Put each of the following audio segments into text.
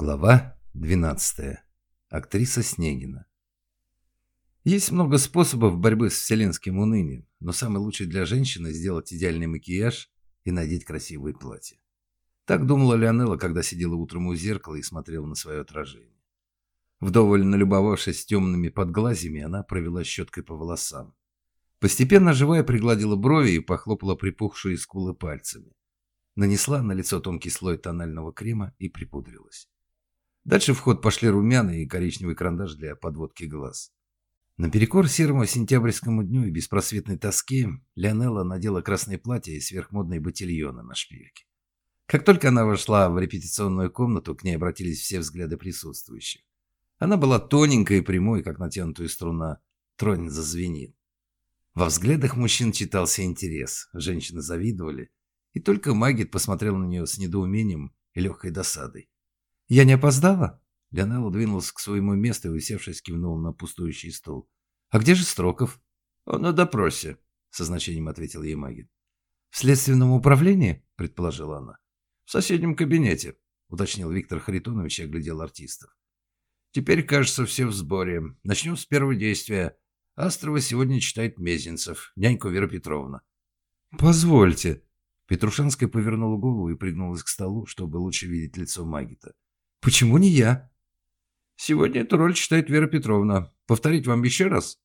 Глава 12. Актриса Снегина. Есть много способов борьбы с вселенским унынием, но самый лучший для женщины – сделать идеальный макияж и надеть красивое платье. Так думала Леонела, когда сидела утром у зеркала и смотрела на свое отражение. Вдоволь налюбовавшись темными подглазьями, она провела щеткой по волосам. Постепенно живая пригладила брови и похлопала припухшие скулы пальцами. Нанесла на лицо тонкий слой тонального крема и припудрилась. Дальше в ход пошли румяный и коричневый карандаш для подводки глаз. Наперекор серому сентябрьскому дню и беспросветной тоске Леонелла надела красное платье и сверхмодные ботильоны на шпильке. Как только она вошла в репетиционную комнату, к ней обратились все взгляды присутствующих. Она была тоненькой и прямой, как натянутая струна. Тронь зазвенит. Во взглядах мужчин читался интерес, женщины завидовали, и только Магит посмотрел на нее с недоумением и легкой досадой. «Я не опоздала?» Леонелла двинулась к своему месту и, усевшись, кивнул на пустующий стол. «А где же Строков?» «Он на допросе», — со значением ответил ей Магин. «В следственном управлении?» — предположила она. «В соседнем кабинете», — уточнил Виктор Харитонович и оглядел артистов. «Теперь, кажется, все в сборе. Начнем с первого действия. Астрова сегодня читает Мезенцев, няньку Вера Петровна». «Позвольте». Петрушанская повернула голову и пригнулась к столу, чтобы лучше видеть лицо Магита. Почему не я? Сегодня эту роль читает Вера Петровна. Повторить вам еще раз?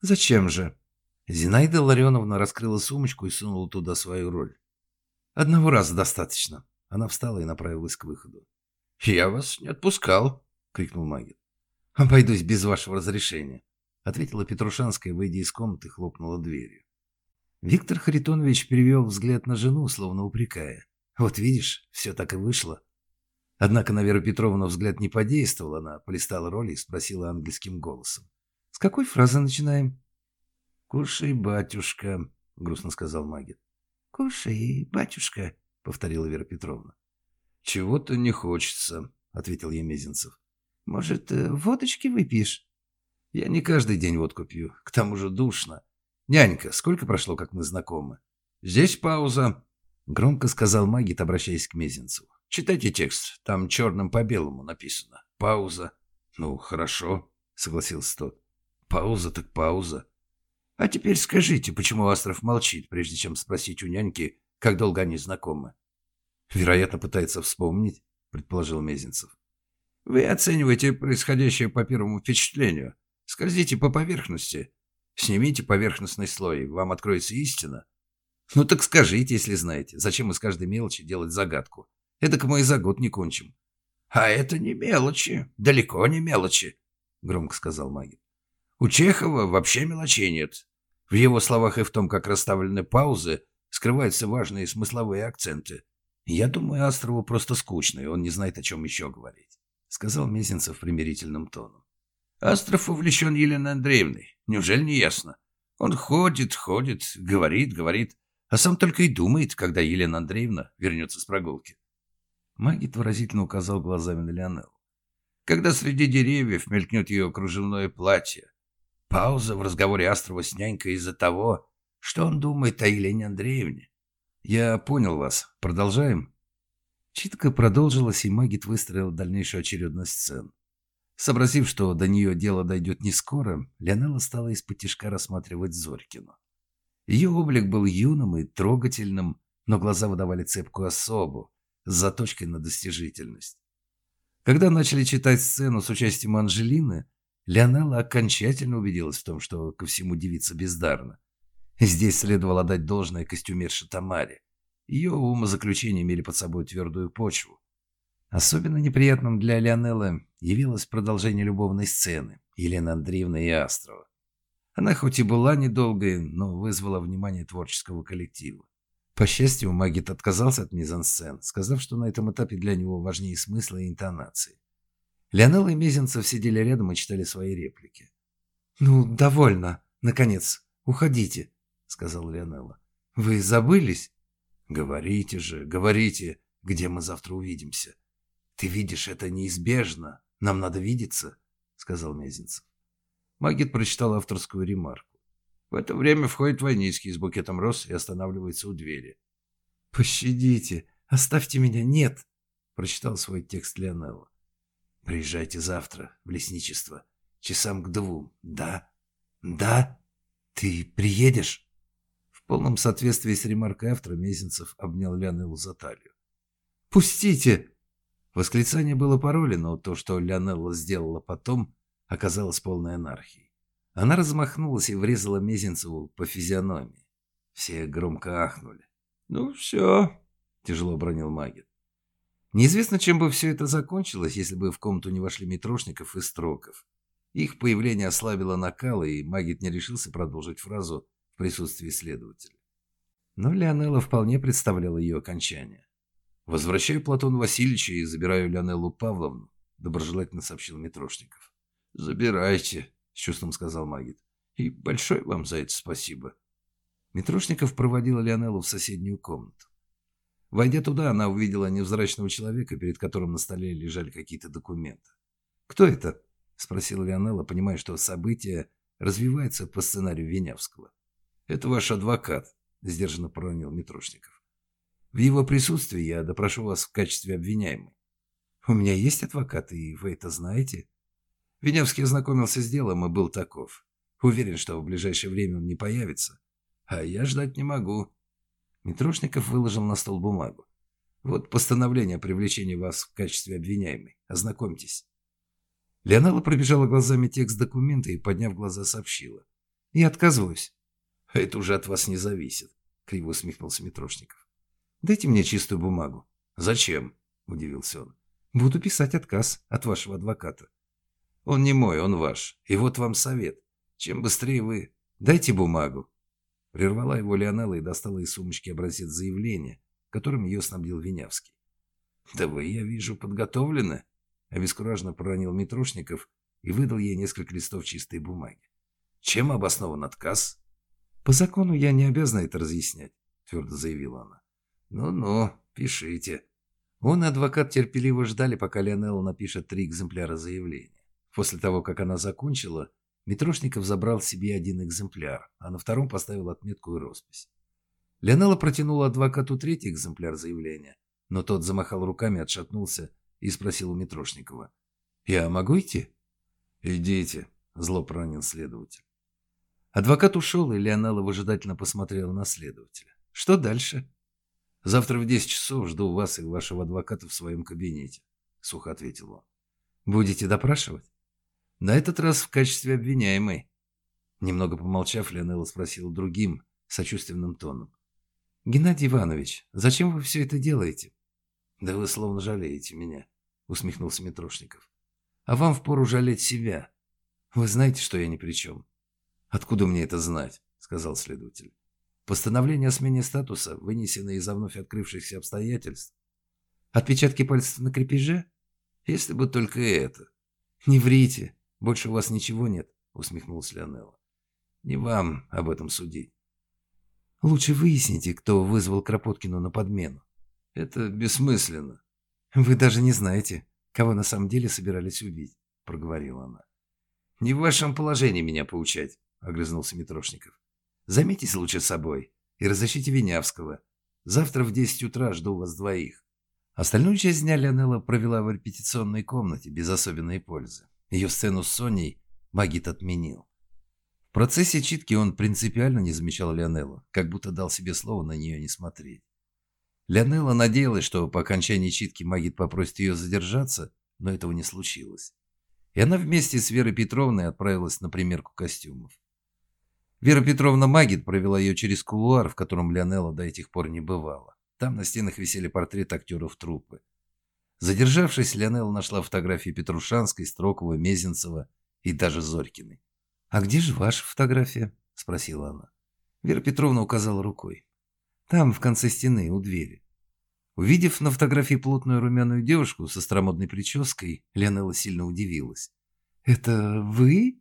Зачем же? Зинаида Ларионовна раскрыла сумочку и сунула туда свою роль. Одного раза достаточно. Она встала и направилась к выходу. «Я вас не отпускал!» — крикнул Магин. «Обойдусь без вашего разрешения», — ответила Петрушанская, выйдя из комнаты, хлопнула дверью. Виктор Харитонович перевел взгляд на жену, словно упрекая. «Вот видишь, все так и вышло. Однако на Веру Петровну взгляд не подействовал, она полистала роли и спросила ангельским голосом. «С какой фразы начинаем?» «Кушай, батюшка», — грустно сказал Магит. «Кушай, батюшка», — повторила Вера Петровна. «Чего-то не хочется», — ответил Емезенцев. «Может, э, водочки выпьешь?» «Я не каждый день водку пью, к тому же душно. Нянька, сколько прошло, как мы знакомы?» «Здесь пауза», — громко сказал Магит, обращаясь к Мезенцеву. Читайте текст, там черным по белому написано. Пауза. Ну, хорошо, согласился тот. Пауза так пауза. А теперь скажите, почему Астров молчит, прежде чем спросить у няньки, как долго они знакомы? Вероятно, пытается вспомнить, предположил Мезенцев. Вы оцениваете происходящее по первому впечатлению. Скользите по поверхности. Снимите поверхностный слой, вам откроется истина. Ну так скажите, если знаете. Зачем из каждой мелочи делать загадку? Эдак мы и за год не кончим. — А это не мелочи, далеко не мелочи, — громко сказал Магин. У Чехова вообще мелочей нет. В его словах и в том, как расставлены паузы, скрываются важные смысловые акценты. Я думаю, Астрову просто скучно, и он не знает, о чем еще говорить, — сказал Мезенцев примирительным тоном. Астров увлечен Еленой Андреевной. Неужели не ясно? Он ходит, ходит, говорит, говорит, а сам только и думает, когда Елена Андреевна вернется с прогулки. Магит выразительно указал глазами на Леонеллу. Когда среди деревьев мелькнет ее кружевное платье. Пауза в разговоре Астрова с нянькой из-за того, что он думает о Елене Андреевне. «Я понял вас. Продолжаем?» Читка продолжилась, и Магит выстроил дальнейшую очередность сцен. Сообразив, что до нее дело дойдет не скоро, Леонелла стала из-под рассматривать Зорькину. Ее облик был юным и трогательным, но глаза выдавали цепкую особу, с заточкой на достижительность. Когда начали читать сцену с участием Анжелины, Леонелла окончательно убедилась в том, что ко всему девица бездарна. Здесь следовало дать должное костюмерше Тамаре. Ее умозаключения имели под собой твердую почву. Особенно неприятным для Леонеллы явилось продолжение любовной сцены Елены Андреевны и Астрова. Она хоть и была недолгой, но вызвала внимание творческого коллектива. По счастью, Магит отказался от мизансцен, сказав, что на этом этапе для него важнее смысла и интонации. Леонел и Мезенцев сидели рядом и читали свои реплики. «Ну, довольно. Наконец, уходите», — сказал Леонелла. «Вы забылись?» «Говорите же, говорите, где мы завтра увидимся. Ты видишь, это неизбежно. Нам надо видеться», — сказал Мезенцев. Магит прочитал авторскую ремарку. В это время входит Войницкий с букетом роз и останавливается у двери. «Пощадите! Оставьте меня! Нет!» – прочитал свой текст Леонелла. Приезжайте завтра в лесничество. Часам к двум. Да? Да? Ты приедешь?» В полном соответствии с ремаркой автора Мезенцев обнял Леонеллу за талию. «Пустите!» Восклицание было пароли, но то, что Леонелла сделала потом, оказалось полной анархией. Она размахнулась и врезала Мезенцеву по физиономии. Все громко ахнули. «Ну все», — тяжело бронил Магит. Неизвестно, чем бы все это закончилось, если бы в комнату не вошли Митрошников и Строков. Их появление ослабило накал, и Магит не решился продолжить фразу в присутствии следователя. Но Леонелла вполне представляла ее окончание. «Возвращаю Платона Васильевича и забираю Леонеллу Павловну», — доброжелательно сообщил Митрошников. «Забирайте», — с чувством сказал Магит. «И большое вам за это спасибо». Митрошников проводил Леонеллу в соседнюю комнату. Войдя туда, она увидела невзрачного человека, перед которым на столе лежали какие-то документы. «Кто это?» – спросила Леонелла, понимая, что события развиваются по сценарию Венявского. «Это ваш адвокат», – сдержанно проронил Митрошников. «В его присутствии я допрошу вас в качестве обвиняемой. У меня есть адвокат, и вы это знаете?» Венявский ознакомился с делом и был таков. Уверен, что в ближайшее время он не появится. А я ждать не могу. Митрошников выложил на стол бумагу. «Вот постановление о привлечении вас в качестве обвиняемой. Ознакомьтесь». Леонела пробежала глазами текст документа и, подняв глаза, сообщила. «Я отказываюсь». «А это уже от вас не зависит», — криво усмехнулся Митрошников. «Дайте мне чистую бумагу». «Зачем?» — удивился он. «Буду писать отказ от вашего адвоката». «Он не мой, он ваш. И вот вам совет. Чем быстрее вы...» «Дайте бумагу», Прервала его Леонелла и достала из сумочки образец заявления, которым ее снабдил Винявский. «Да вы, я вижу, подготовлены», — обескураженно проронил Митрушников и выдал ей несколько листов чистой бумаги. «Чем обоснован отказ?» «По закону я не обязана это разъяснять», — твердо заявила она. «Ну-ну, пишите». Он и адвокат терпеливо ждали, пока Леонелла напишет три экземпляра заявления. После того, как она закончила, Митрошников забрал себе один экземпляр, а на втором поставил отметку и роспись. Леонела протянула адвокату третий экземпляр заявления, но тот замахал руками, отшатнулся и спросил у Митрошникова. «Я могу идти?» «Идите», — зло проронил следователь. Адвокат ушел, и Леонела выжидательно посмотрела на следователя. «Что дальше?» «Завтра в десять часов жду вас и вашего адвоката в своем кабинете», — сухо ответил он. «Будете допрашивать?» На этот раз в качестве обвиняемой. Немного помолчав, Леонелла спросила другим, сочувственным тоном. «Геннадий Иванович, зачем вы все это делаете?» «Да вы словно жалеете меня», — усмехнулся Митрошников. «А вам впору жалеть себя. Вы знаете, что я ни при чем». «Откуда мне это знать?» — сказал следователь. «Постановление о смене статуса, вынесенное из-за вновь открывшихся обстоятельств. Отпечатки пальцев на крепеже? Если бы только это». «Не врите. «Больше у вас ничего нет?» — усмехнулась Леонелла. «Не вам об этом судить». «Лучше выясните, кто вызвал Кропоткину на подмену». «Это бессмысленно». «Вы даже не знаете, кого на самом деле собирались убить», — проговорила она. «Не в вашем положении меня поучать», — огрызнулся Митрошников. «Займитесь лучше собой и разыщите Винявского. Завтра в десять утра жду вас двоих». Остальную часть дня Леонелла провела в репетиционной комнате без особенной пользы. Ее сцену с Соней Магит отменил. В процессе читки он принципиально не замечал Леонеллу, как будто дал себе слово на нее не смотреть. Леонелла надеялась, что по окончании читки Магит попросит ее задержаться, но этого не случилось. И она вместе с Верой Петровной отправилась на примерку костюмов. Вера Петровна Магит провела ее через кулуар, в котором Леонелла до этих пор не бывала. Там на стенах висели портреты актеров труппы. Задержавшись, Леонелла нашла фотографии Петрушанской, Строкова, Мезенцева и даже Зорькиной. «А где же ваша фотография?» – спросила она. Вера Петровна указала рукой. «Там, в конце стены, у двери». Увидев на фотографии плотную румяную девушку со старомодной прической, Леонелла сильно удивилась. «Это вы?»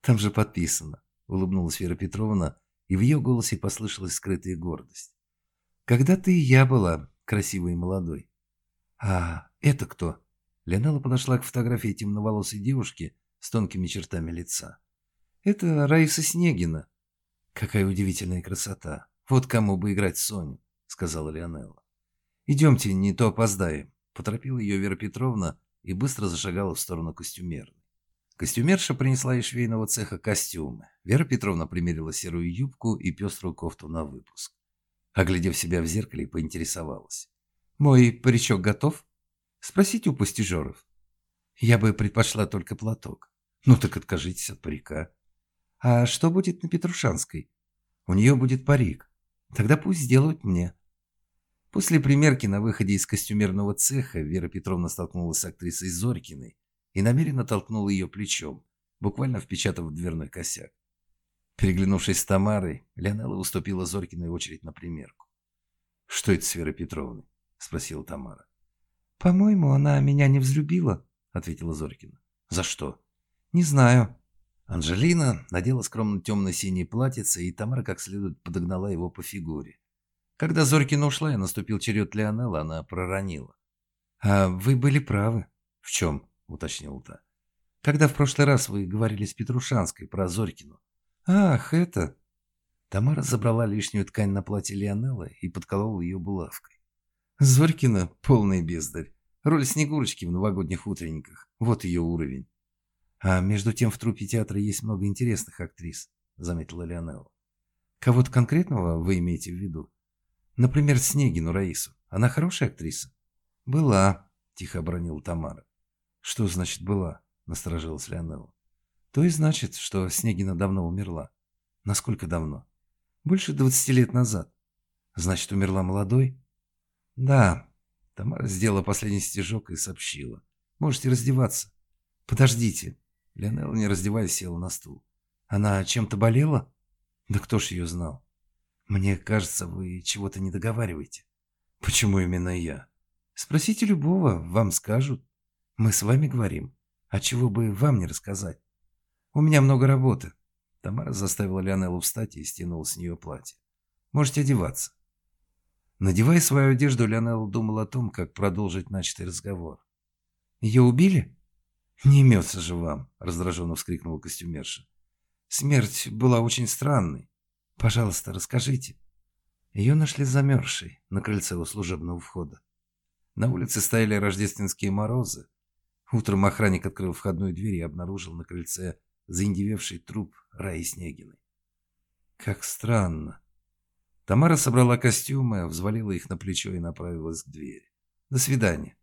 «Там же подписано», — улыбнулась Вера Петровна, и в ее голосе послышалась скрытая гордость. «Когда-то и я была красивой и молодой. «А это кто?» Леонела подошла к фотографии темноволосой девушки с тонкими чертами лица. «Это Раиса Снегина». «Какая удивительная красота! Вот кому бы играть Соню», — сказала Леонела. «Идемте, не то опоздаем», — поторопила ее Вера Петровна и быстро зашагала в сторону костюмерной. Костюмерша принесла из швейного цеха костюмы. Вера Петровна примерила серую юбку и пеструю кофту на выпуск. Оглядев себя в зеркале, поинтересовалась. «Мой паричок готов? Спросите у пустежеров. Я бы предпочла только платок. Ну так откажитесь от парика. А что будет на Петрушанской? У нее будет парик. Тогда пусть сделают мне. После примерки на выходе из костюмерного цеха Вера Петровна столкнулась с актрисой Зорькиной и намеренно толкнула ее плечом, буквально впечатав в дверной косяк. Переглянувшись с Тамарой, Леонела уступила Зорькиной очередь на примерку. «Что это с Верой Петровной?» – спросила Тамара. «По-моему, она меня не взлюбила», – ответила Зорькина. «За что?» «Не знаю». Анжелина надела скромно темно-синее платьице, и Тамара как следует подогнала его по фигуре. Когда Зорькина ушла и наступил черед Леонелла, она проронила. «А вы были правы». «В чем?» – уточнил та. «Когда в прошлый раз вы говорили с Петрушанской про Зорькину». «Ах, это...» Тамара забрала лишнюю ткань на платье Леонелла и подколола ее булавкой. «Зорькина – полный бездарь. Роль Снегурочки в новогодних утренниках. Вот ее уровень». «А между тем в труппе театра есть много интересных актрис», – заметила Леонелла. «Кого-то конкретного вы имеете в виду?» Например, Снегину Раису. Она хорошая актриса? Была, тихо обронила Тамара. Что значит была? Насторожилась Леонелла. То и значит, что Снегина давно умерла. Насколько давно? Больше двадцати лет назад. Значит, умерла молодой? Да. Тамара сделала последний стежок и сообщила. Можете раздеваться. Подождите. Леонелла, не раздеваясь, села на стул. Она чем-то болела? Да кто ж ее знал? Мне кажется, вы чего-то не договариваете. Почему именно я? Спросите любого, вам скажут. Мы с вами говорим. А чего бы вам не рассказать? У меня много работы. Тамара заставила Леонеллу встать и стянула с нее платье. Можете одеваться. Надевая свою одежду, Леонелла думал о том, как продолжить начатый разговор. «Ее убили?» «Не имется же вам!» – раздраженно вскрикнула костюмерша. «Смерть была очень странной. Пожалуйста, расскажите. Ее нашли замерзшей на крыльце у служебного входа. На улице стояли рождественские морозы. Утром охранник открыл входную дверь и обнаружил на крыльце заиндевевший труп Раи Снегиной. Как странно. Тамара собрала костюмы, взвалила их на плечо и направилась к двери. До свидания.